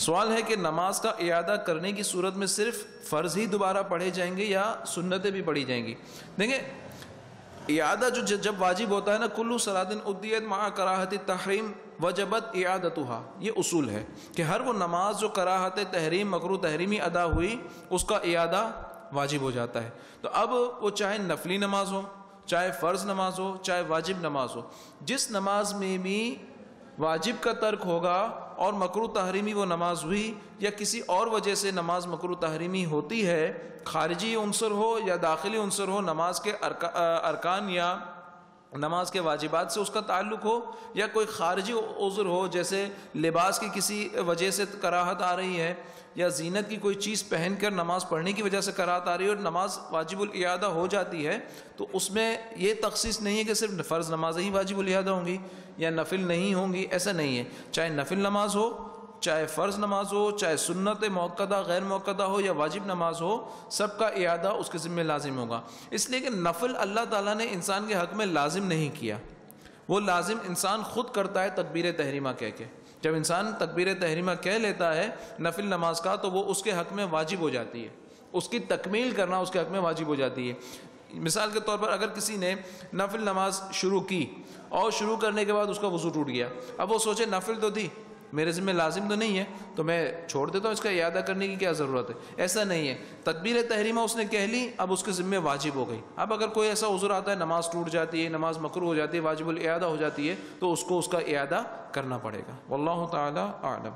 سوال ہے کہ نماز کا اعادہ کرنے کی صورت میں صرف فرض ہی دوبارہ پڑھے جائیں گے یا سنتیں بھی پڑھی جائیں گی؟ دیکھیں، اعادہ جو جب واجب ہوتا ہے نا، کلو سلادن ادیت مع کراہت تحریم وجبت اعادتها یہ اصول ہے کہ ہر وہ نماز جو کراہت تحریم مکرو تحریمی ادا ہوئی، اس کا اعادہ واجب ہو جاتا ہے۔ تو اب وہ چاہے نفلی نماز ہو، چاہے فرض نماز ہو، چاہے واجب نماز ہو، جس نماز میں بھی واجب کا ترک ہوگا اور مکرو تحریمی وہ نماز ہوئی یا کسی اور وجہ سے نماز مکرو تحریمی ہوتی ہے، خارجی عنصر ہو یا داخلی عنصر ہو، نماز کے ارکان یا نماز کے واجبات سے اس کا تعلق ہو یا کوئی خارجی عذر ہو، جیسے لباس کی کسی وجہ سے کراہت آ رہی ہے یا زینت کی کوئی چیز پہن کر نماز پڑھنے کی وجہ سے کراہت آ رہی ہے اور نماز واجب الاعادہ ہو جاتی ہے، تو اس میں یہ تخصیص نہیں ہے کہ صرف فرض نماز ہی واجب الاعادہ ہوں گی یا نفل نہیں ہوں گی، ایسا نہیں ہے۔ چاہے نفل نماز ہو چاہے فرض نماز ہو، چاہے سنت موقع غیر موقع ہو یا واجب نماز ہو، سب کا اعادہ اس کے ذمہ لازم ہوگا۔ اس لیے کہ نفل اللہ تعالیٰ نے انسان کے حق میں لازم نہیں کیا۔ وہ لازم انسان خود کرتا ہے تکبیر تحریمہ کہہ کے۔ جب انسان تکبیر تحریمہ کہہ لیتا ہے نفل نماز کا، تو وہ اس کے حق میں واجب ہو جاتی ہے۔ اس کی تکمیل کرنا اس کے حق میں واجب ہو جاتی ہے۔ مثال کے طور پر اگر کسی نے نفل نماز شروع کی اور شروع کرنے کے بعد اس کا وضو ٹوٹ گیا، اب وہ سوچے نفل تو تھی میرے ذمہ لازم تو نہیں ہے، تو میں چھوڑ دیتا ہوں اس کا اعادہ کرنے کی کیا ضرورت ہے؟ ایسا نہیں ہے۔ تدبیر تحریمہ اس نے کہہ لی، اب اس کے ذمہ واجب ہو گئی۔ اب اگر کوئی ایسا عذر آتا ہے، نماز ٹوٹ جاتی ہے، نماز مکرو ہو جاتی ہے، واجب الاعادہ ہو جاتی ہے، تو اس کو اس کا اعادہ کرنا پڑے گا۔ واللہ تعالی عالم